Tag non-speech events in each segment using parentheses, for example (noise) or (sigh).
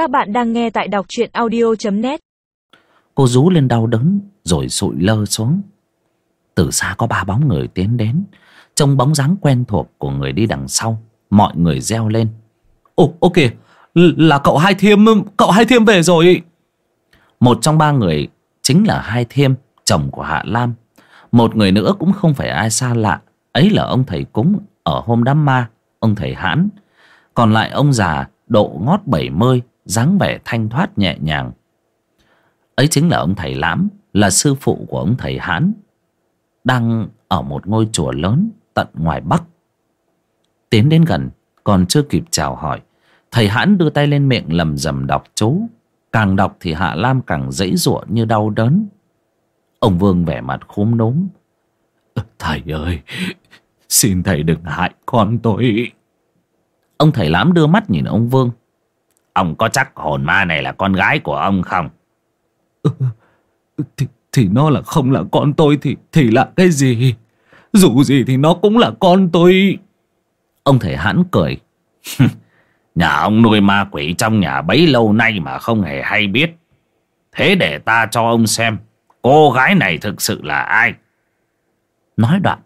Các bạn đang nghe tại đọc truyện audio.net Cô rú lên đau đớn Rồi sụi lơ xuống Từ xa có ba bóng người tiến đến Trông bóng dáng quen thuộc của người đi đằng sau Mọi người reo lên Ồ, ok, là cậu Hai Thiêm, cậu Hai Thiêm về rồi. Một trong ba người chính là Hai Thiêm, chồng của Hạ Lam. Một người nữa cũng không phải ai xa lạ. Ấy là ông thầy cúng ở hôm đám ma, ông thầy hãn. Còn lại ông già độ ngót bảy mươi, dáng vẻ thanh thoát nhẹ nhàng. Ấy chính là ông thầy Lãm, là sư phụ của ông thầy hãn. Đang ở một ngôi chùa lớn tận ngoài Bắc. Tiến đến gần, còn chưa kịp chào hỏi thầy hãn đưa tay lên miệng lầm rầm đọc chú càng đọc thì hạ lam càng dãy giụa như đau đớn ông vương vẻ mặt khúm núm Thầy ơi, xin thầy đừng hại con tôi. ông thầy lãm đưa mắt nhìn ông vương ông có chắc hồn ma này là con gái của ông không Thì, thì nó là không là con tôi thì thì là cái gì? Dù gì thì nó cũng là con tôi. ông thầy hãn cười. (laughs) Nhà ông nuôi ma quỷ trong nhà bấy lâu nay mà không hề hay biết. Thế để ta cho ông xem cô gái này thực sự là ai. nói đoạn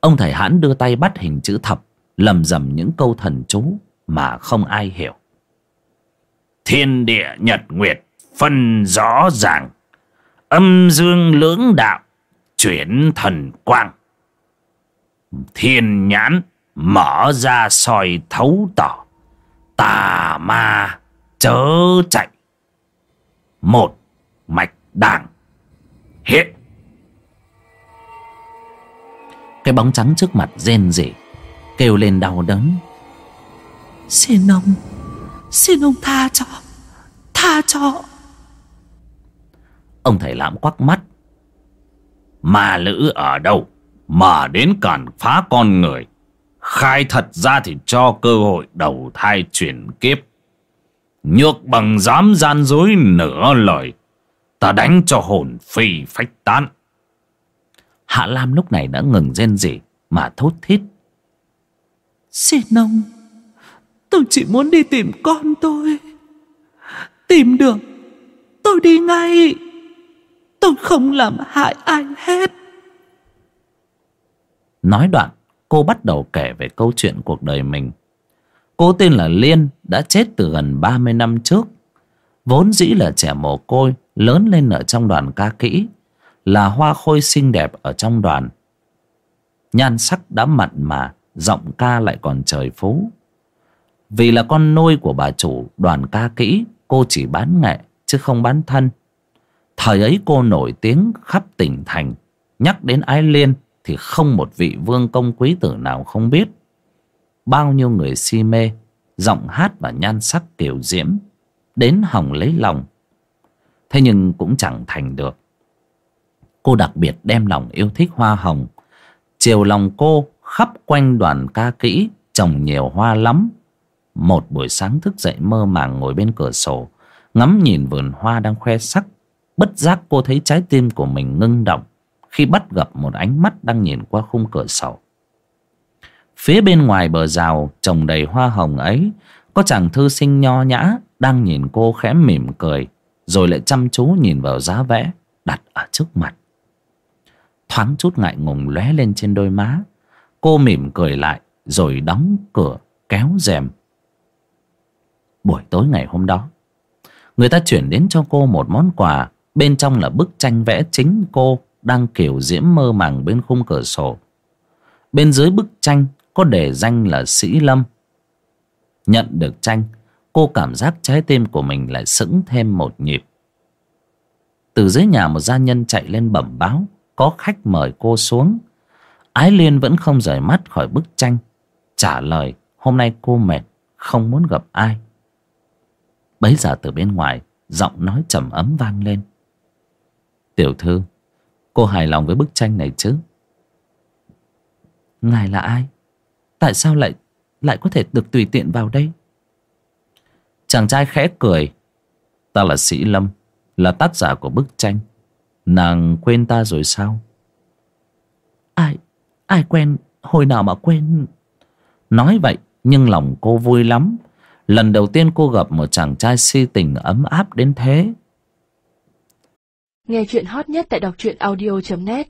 ông thầy hãn đưa tay bắt hình chữ thập lầm rầm những câu thần chú mà không ai hiểu Thiên địa nhật nguyệt phân rõ ràng. Âm dương lưỡng đạo chuyển thần quang. Thiên nhãn mở ra soi thấu tỏ. Tà ma chớ chạy. Một mạch đảng hiện cái bóng trắng trước mặt rên rỉ, kêu lên đau đớn Xin ông Xin ông tha cho Tha cho ông thầy lãm quắc mắt Ma lữ ở đâu mà đến cản phá con người. Khai thật ra thì cho cơ hội đầu thai chuyển kiếp. Nhược bằng dám gian dối nửa lời. Ta đánh cho hồn phi phách tán. hạ lam lúc này đã ngừng rên rỉ mà thốt thít Xin ông Tôi chỉ muốn đi tìm con tôi Tìm được, Tôi đi ngay. Tôi không làm hại ai hết. Nói đoạn, cô bắt đầu kể về câu chuyện cuộc đời mình. Cô tên là liên, đã chết từ gần ba mươi năm trước. Vốn dĩ là trẻ mồ côi, lớn lên ở trong đoàn ca kỹ, là hoa khôi xinh đẹp ở trong đoàn. Nhan sắc đã mặn mà, giọng ca lại còn trời phú vì là con nuôi của bà chủ, đoàn ca kỹ, cô chỉ bán nghệ chứ không bán thân. Thời ấy cô nổi tiếng khắp tỉnh thành. Nhắc đến ái liên thì không một vị vương công quý tử nào không biết. Bao nhiêu người si mê, giọng hát và nhan sắc kiểu diễm, đến hỏng lấy lòng. Thế nhưng cũng chẳng thành được. Cô đặc biệt đem lòng yêu thích hoa hồng. Chiều lòng cô khắp quanh đoàn ca kỹ, trồng nhiều hoa lắm một buổi sáng thức dậy mơ màng ngồi bên cửa sổ, ngắm nhìn vườn hoa đang khoe sắc. Bất giác cô thấy trái tim của mình ngưng động khi bắt gặp một ánh mắt đang nhìn qua khung cửa sổ. Phía bên ngoài bờ rào trồng đầy hoa hồng ấy, có chàng thư sinh nho nhã đang nhìn cô khẽ mỉm cười, rồi lại chăm chú nhìn vào giá vẽ đặt ở trước mặt. Thoáng chút ngại ngùng lóe lên trên đôi má, cô mỉm cười lại rồi đóng cửa kéo rèm buổi tối ngày hôm đó, người ta chuyển đến cho cô một món quà. Bên trong là bức tranh vẽ chính cô đang kiểu diễm mơ màng bên khung cửa sổ. Bên dưới bức tranh có đề danh là sĩ lâm. Nhận được tranh, cô cảm giác trái tim của mình lại sững thêm một nhịp. Từ dưới nhà một gia nhân chạy lên bẩm báo, có khách mời cô xuống. Ái liên vẫn không rời mắt khỏi bức tranh, trả lời, hôm nay cô mệt, không muốn gặp ai bấy giờ từ bên ngoài, giọng nói trầm ấm vang lên. Tiểu thư, cô hài lòng với bức tranh này chứ? Ngài là ai? Tại sao lại lại có thể được tùy tiện vào đây? Chàng trai khẽ cười. Ta là sĩ lâm, là tác giả của bức tranh. Nàng quên ta rồi sao? Ai Ai quen, Hồi nào mà quên? Nói vậy, nhưng lòng cô vui lắm. Lần đầu tiên cô gặp một chàng trai si tình ấm áp đến thế. Nghe chuyện hot nhất tại đọc truyện audio.net